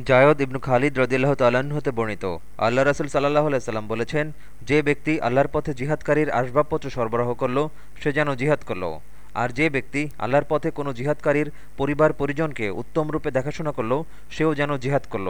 জায়দ ইবনু খালিদ রদিল্লাহ তাল্লাহ্ন হতে বর্ণিত। আল্লাহ রাসুল সাল্লাহ সাল্লাম বলেছেন, যে ব্যক্তি আল্লাহর পথে জিহাদকারীর আসবাবপত্র সরবরাহ করল, সে যেন জিহাদ করল। আর যে ব্যক্তি আল্লাহর পথে কোনো জিহাদকারীর পরিবার পরিজনকে উত্তম রূপে দেখাশোনা করল, সেও যেন জিহাদ করল।